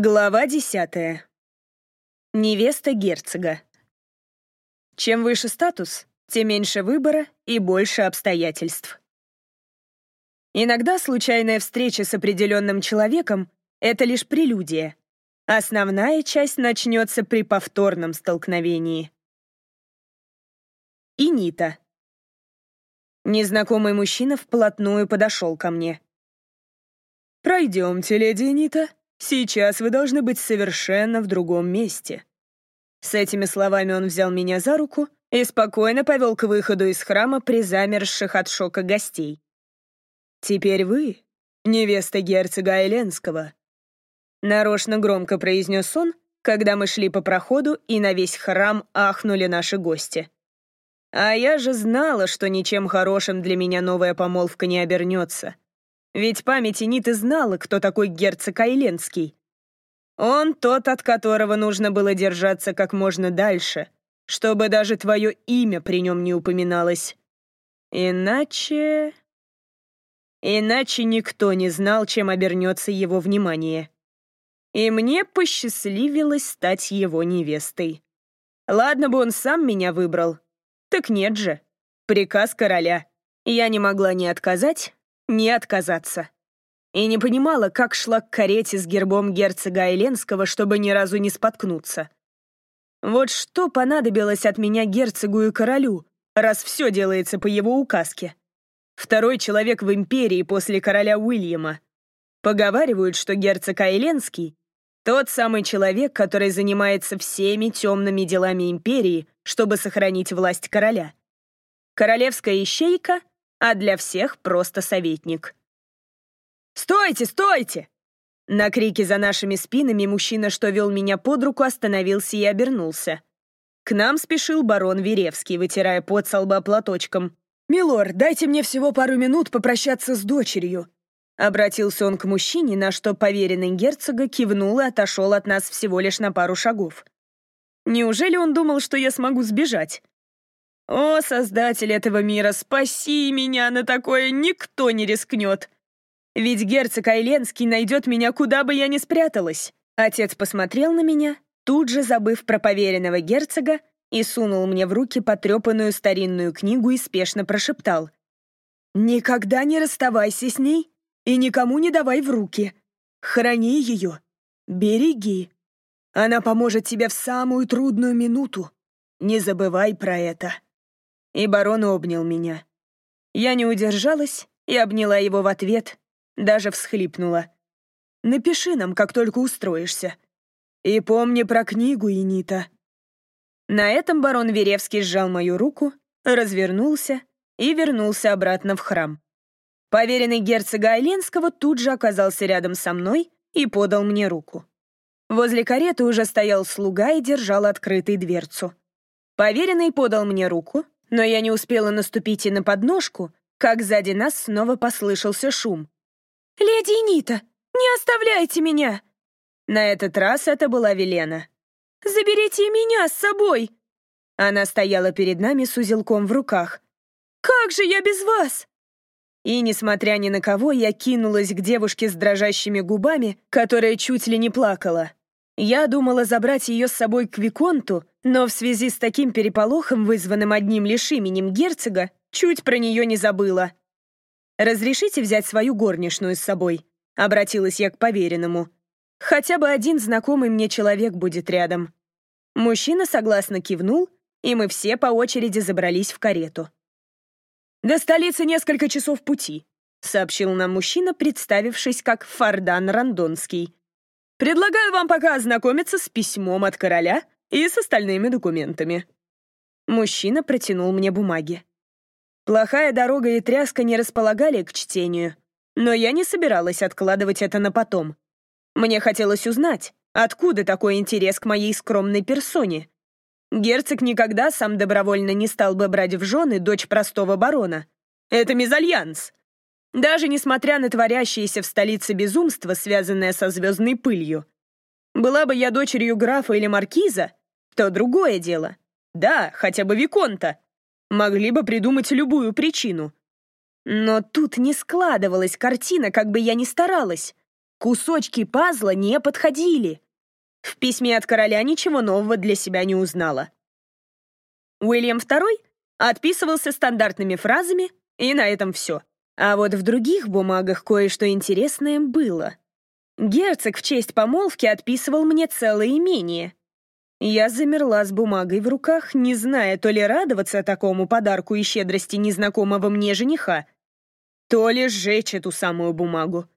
Глава десятая. Невеста герцога. Чем выше статус, тем меньше выбора и больше обстоятельств. Иногда случайная встреча с определенным человеком — это лишь прелюдия. Основная часть начнется при повторном столкновении. Инита. Незнакомый мужчина вплотную подошел ко мне. «Пройдемте, леди Инита», Сейчас вы должны быть совершенно в другом месте». С этими словами он взял меня за руку и спокойно повел к выходу из храма при замерзших от шока гостей. «Теперь вы — невеста герцога Айленского», — нарочно громко произнес он, когда мы шли по проходу, и на весь храм ахнули наши гости. А я же знала, что ничем хорошим для меня новая помолвка не обернется. Ведь память Ниты знала, кто такой герцог Айленский. Он тот, от которого нужно было держаться как можно дальше, чтобы даже твое имя при нем не упоминалось. Иначе... Иначе никто не знал, чем обернется его внимание. И мне посчастливилось стать его невестой. Ладно бы он сам меня выбрал. Так нет же. Приказ короля. Я не могла ни отказать, не отказаться. И не понимала, как шла к карете с гербом герцога Айленского, чтобы ни разу не споткнуться. Вот что понадобилось от меня герцогу и королю, раз все делается по его указке. Второй человек в империи после короля Уильяма. Поговаривают, что герцог Айленский — тот самый человек, который занимается всеми темными делами империи, чтобы сохранить власть короля. Королевская ищейка а для всех просто советник. «Стойте, стойте!» На крики за нашими спинами мужчина, что вел меня под руку, остановился и обернулся. К нам спешил барон Веревский, вытирая пот со лба платочком. «Милор, дайте мне всего пару минут попрощаться с дочерью». Обратился он к мужчине, на что поверенный герцога кивнул и отошел от нас всего лишь на пару шагов. Неужели он думал, что я смогу сбежать? «О, создатель этого мира, спаси меня, на такое никто не рискнет! Ведь герцог Айленский найдет меня, куда бы я ни спряталась!» Отец посмотрел на меня, тут же забыв про поверенного герцога, и сунул мне в руки потрепанную старинную книгу и спешно прошептал. «Никогда не расставайся с ней и никому не давай в руки. Храни ее, береги. Она поможет тебе в самую трудную минуту. Не забывай про это» и барон обнял меня. Я не удержалась и обняла его в ответ, даже всхлипнула. «Напиши нам, как только устроишься. И помни про книгу, Инита». На этом барон Веревский сжал мою руку, развернулся и вернулся обратно в храм. Поверенный герцога Айленского тут же оказался рядом со мной и подал мне руку. Возле кареты уже стоял слуга и держал открытой дверцу. Поверенный подал мне руку, но я не успела наступить и на подножку, как сзади нас снова послышался шум. «Леди Нита, не оставляйте меня!» На этот раз это была Велена. «Заберите меня с собой!» Она стояла перед нами с узелком в руках. «Как же я без вас?» И, несмотря ни на кого, я кинулась к девушке с дрожащими губами, которая чуть ли не плакала. Я думала забрать ее с собой к Виконту, но в связи с таким переполохом, вызванным одним лишь именем герцога, чуть про нее не забыла. «Разрешите взять свою горничную с собой?» — обратилась я к поверенному. «Хотя бы один знакомый мне человек будет рядом». Мужчина согласно кивнул, и мы все по очереди забрались в карету. «До столицы несколько часов пути», — сообщил нам мужчина, представившись как Фардан Рандонский. Предлагаю вам пока ознакомиться с письмом от короля и с остальными документами». Мужчина протянул мне бумаги. Плохая дорога и тряска не располагали к чтению, но я не собиралась откладывать это на потом. Мне хотелось узнать, откуда такой интерес к моей скромной персоне. Герцог никогда сам добровольно не стал бы брать в жены дочь простого барона. Это мезальянс. Даже несмотря на творящееся в столице безумство, связанное со звездной пылью. Была бы я дочерью графа или маркиза, то другое дело. Да, хотя бы Виконта. Могли бы придумать любую причину. Но тут не складывалась картина, как бы я ни старалась. Кусочки пазла не подходили. В письме от короля ничего нового для себя не узнала. Уильям II отписывался стандартными фразами, и на этом все. А вот в других бумагах кое-что интересное было. Герцог в честь помолвки отписывал мне целое имение. Я замерла с бумагой в руках, не зная то ли радоваться такому подарку и щедрости незнакомого мне жениха, то ли сжечь эту самую бумагу.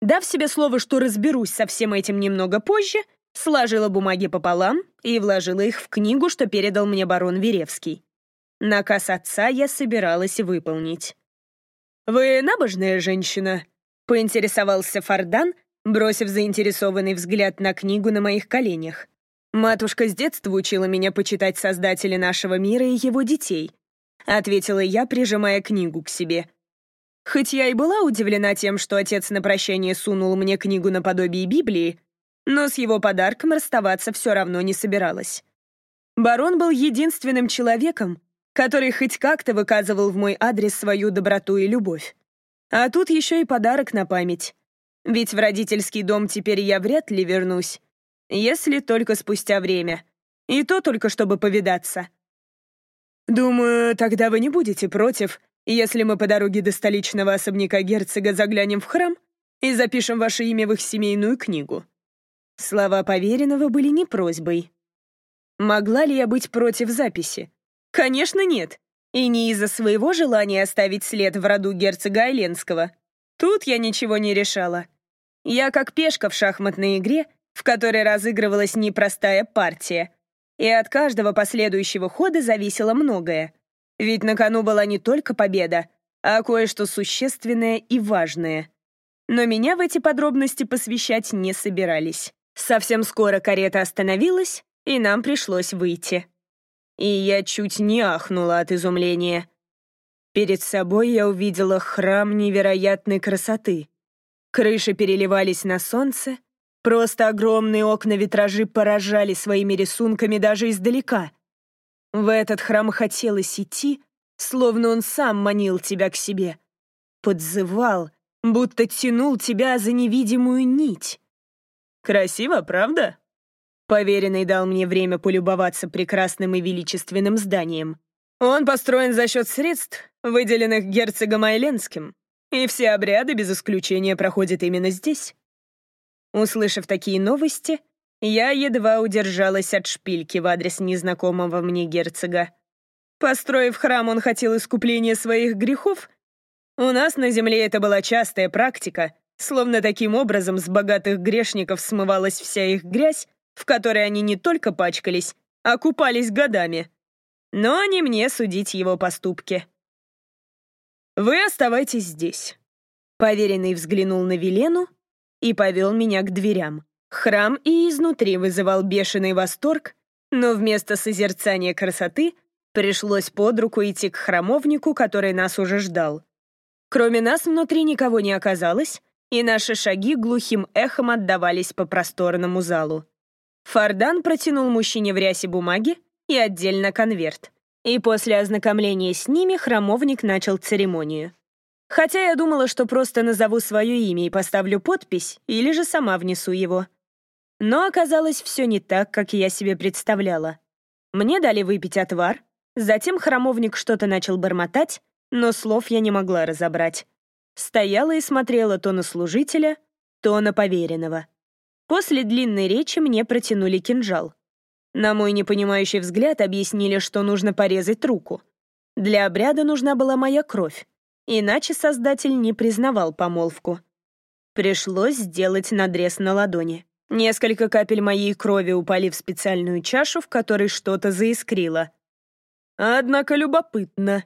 Дав себе слово, что разберусь со всем этим немного позже, сложила бумаги пополам и вложила их в книгу, что передал мне барон Веревский. Наказ отца я собиралась выполнить. «Вы набожная женщина?» — поинтересовался Фардан, бросив заинтересованный взгляд на книгу на моих коленях. «Матушка с детства учила меня почитать создателя нашего мира и его детей», — ответила я, прижимая книгу к себе. Хоть я и была удивлена тем, что отец на прощание сунул мне книгу наподобие Библии, но с его подарком расставаться все равно не собиралась. Барон был единственным человеком, который хоть как-то выказывал в мой адрес свою доброту и любовь. А тут еще и подарок на память. Ведь в родительский дом теперь я вряд ли вернусь, если только спустя время. И то только чтобы повидаться. Думаю, тогда вы не будете против, если мы по дороге до столичного особняка герцога заглянем в храм и запишем ваше имя в их семейную книгу. Слова поверенного были не просьбой. Могла ли я быть против записи? Конечно, нет. И не из-за своего желания оставить след в роду герцога Айленского. Тут я ничего не решала. Я как пешка в шахматной игре, в которой разыгрывалась непростая партия. И от каждого последующего хода зависело многое. Ведь на кону была не только победа, а кое-что существенное и важное. Но меня в эти подробности посвящать не собирались. Совсем скоро карета остановилась, и нам пришлось выйти. И я чуть не ахнула от изумления. Перед собой я увидела храм невероятной красоты. Крыши переливались на солнце, просто огромные окна-витражи поражали своими рисунками даже издалека. В этот храм хотелось идти, словно он сам манил тебя к себе. Подзывал, будто тянул тебя за невидимую нить. Красиво, правда? Поверенный дал мне время полюбоваться прекрасным и величественным зданием. Он построен за счет средств, выделенных герцогом Айленским, и все обряды без исключения проходят именно здесь. Услышав такие новости, я едва удержалась от шпильки в адрес незнакомого мне герцога. Построив храм, он хотел искупления своих грехов? У нас на земле это была частая практика, Словно таким образом с богатых грешников смывалась вся их грязь, в которой они не только пачкались, а купались годами. Но не мне судить его поступки. «Вы оставайтесь здесь». Поверенный взглянул на Велену и повел меня к дверям. Храм и изнутри вызывал бешеный восторг, но вместо созерцания красоты пришлось под руку идти к храмовнику, который нас уже ждал. Кроме нас внутри никого не оказалось, и наши шаги глухим эхом отдавались по просторному залу. Фардан протянул мужчине в рясе бумаги и отдельно конверт. И после ознакомления с ними храмовник начал церемонию. Хотя я думала, что просто назову свое имя и поставлю подпись, или же сама внесу его. Но оказалось все не так, как я себе представляла. Мне дали выпить отвар, затем храмовник что-то начал бормотать, но слов я не могла разобрать. Стояла и смотрела то на служителя, то на поверенного. После длинной речи мне протянули кинжал. На мой непонимающий взгляд объяснили, что нужно порезать руку. Для обряда нужна была моя кровь, иначе Создатель не признавал помолвку. Пришлось сделать надрез на ладони. Несколько капель моей крови упали в специальную чашу, в которой что-то заискрило. Однако любопытно.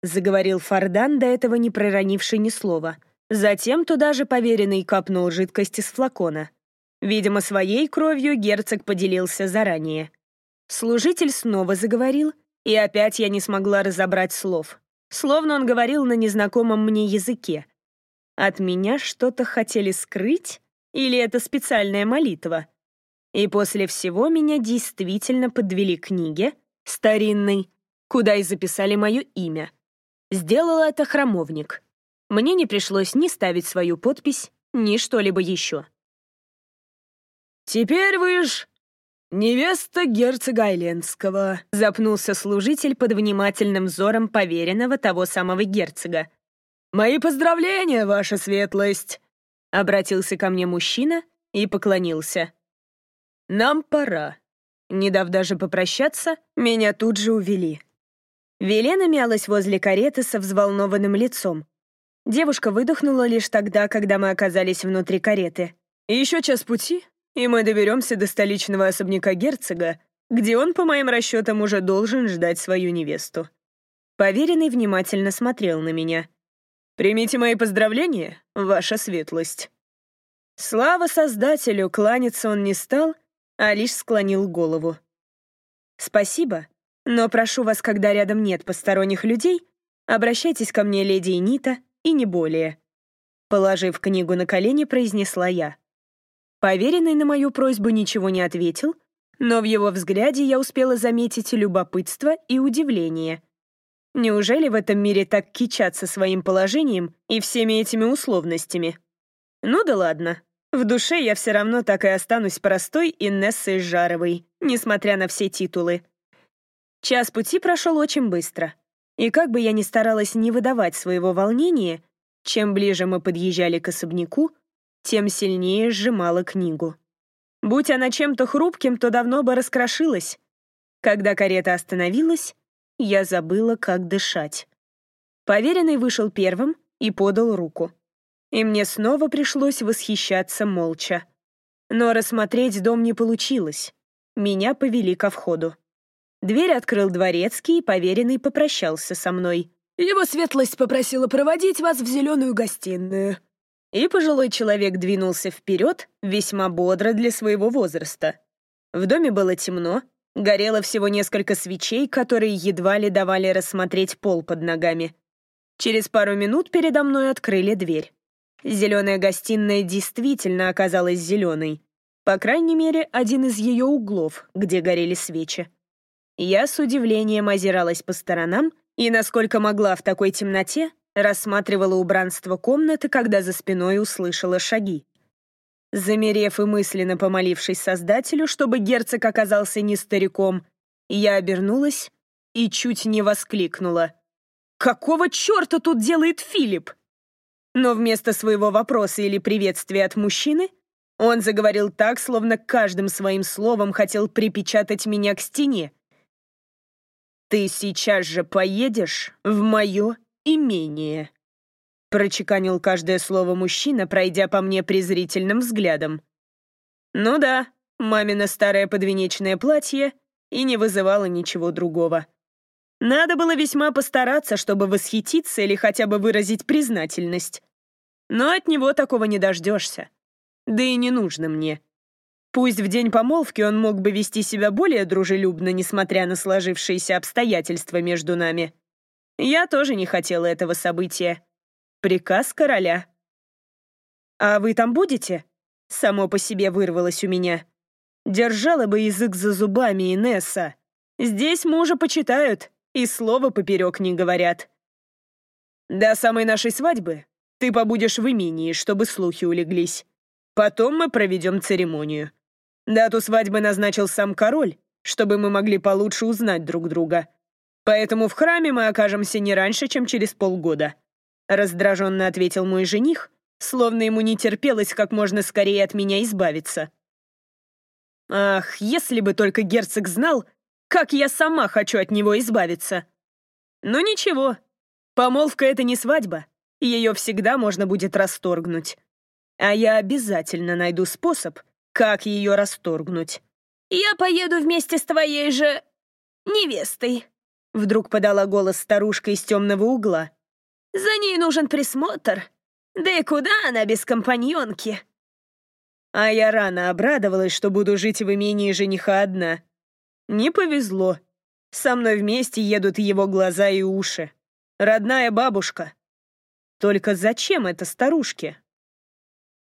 — заговорил Фардан, до этого не проронивший ни слова. Затем туда же поверенный капнул жидкость из флакона. Видимо, своей кровью герцог поделился заранее. Служитель снова заговорил, и опять я не смогла разобрать слов. Словно он говорил на незнакомом мне языке. От меня что-то хотели скрыть? Или это специальная молитва? И после всего меня действительно подвели к книге, старинной, куда и записали мое имя — Сделал это храмовник. Мне не пришлось ни ставить свою подпись, ни что-либо еще. «Теперь вы ж невеста герцога Айленского», — запнулся служитель под внимательным взором поверенного того самого герцога. «Мои поздравления, ваша светлость!» — обратился ко мне мужчина и поклонился. «Нам пора». Не дав даже попрощаться, меня тут же увели. Велена мялась возле кареты со взволнованным лицом. Девушка выдохнула лишь тогда, когда мы оказались внутри кареты. «Еще час пути, и мы доберемся до столичного особняка герцога, где он, по моим расчетам, уже должен ждать свою невесту». Поверенный внимательно смотрел на меня. «Примите мои поздравления, ваша светлость». Слава Создателю, кланяться он не стал, а лишь склонил голову. «Спасибо, но прошу вас, когда рядом нет посторонних людей, обращайтесь ко мне, леди Нита, и не более». Положив книгу на колени, произнесла я. Поверенный на мою просьбу ничего не ответил, но в его взгляде я успела заметить любопытство и удивление. Неужели в этом мире так кичаться своим положением и всеми этими условностями? Ну да ладно. В душе я все равно так и останусь простой Инессой Жаровой, несмотря на все титулы. Час пути прошел очень быстро. И как бы я ни старалась не выдавать своего волнения, чем ближе мы подъезжали к особняку, тем сильнее сжимала книгу. Будь она чем-то хрупким, то давно бы раскрошилась. Когда карета остановилась, я забыла, как дышать. Поверенный вышел первым и подал руку. И мне снова пришлось восхищаться молча. Но рассмотреть дом не получилось. Меня повели ко входу. Дверь открыл дворецкий, и поверенный попрощался со мной. «Его светлость попросила проводить вас в зеленую гостиную», и пожилой человек двинулся вперед весьма бодро для своего возраста. В доме было темно, горело всего несколько свечей, которые едва ли давали рассмотреть пол под ногами. Через пару минут передо мной открыли дверь. Зеленая гостиная действительно оказалась зеленой. По крайней мере, один из ее углов, где горели свечи. Я с удивлением озиралась по сторонам и, насколько могла в такой темноте, Рассматривала убранство комнаты, когда за спиной услышала шаги. Замерев и мысленно помолившись Создателю, чтобы герцог оказался не стариком, я обернулась и чуть не воскликнула. «Какого черта тут делает Филипп?» Но вместо своего вопроса или приветствия от мужчины он заговорил так, словно каждым своим словом хотел припечатать меня к стене. «Ты сейчас же поедешь в мое имение», — прочеканил каждое слово мужчина, пройдя по мне презрительным взглядом. «Ну да, мамино старое подвенечное платье и не вызывало ничего другого. Надо было весьма постараться, чтобы восхититься или хотя бы выразить признательность. Но от него такого не дождешься. Да и не нужно мне. Пусть в день помолвки он мог бы вести себя более дружелюбно, несмотря на сложившиеся обстоятельства между нами. Я тоже не хотела этого события. Приказ короля. «А вы там будете?» Само по себе вырвалось у меня. Держала бы язык за зубами Инесса. Здесь мужа почитают и слова поперек не говорят. До самой нашей свадьбы ты побудешь в имении, чтобы слухи улеглись. Потом мы проведем церемонию. Дату свадьбы назначил сам король, чтобы мы могли получше узнать друг друга. Поэтому в храме мы окажемся не раньше, чем через полгода», — раздраженно ответил мой жених, словно ему не терпелось как можно скорее от меня избавиться. Ах, если бы только герцог знал, как я сама хочу от него избавиться. Но ничего, помолвка — это не свадьба, ее всегда можно будет расторгнуть. А я обязательно найду способ, как ее расторгнуть. «Я поеду вместе с твоей же... невестой», Вдруг подала голос старушка из темного угла. «За ней нужен присмотр. Да и куда она без компаньонки?» А я рано обрадовалась, что буду жить в имении жениха одна. Не повезло. Со мной вместе едут его глаза и уши. Родная бабушка. Только зачем это старушке?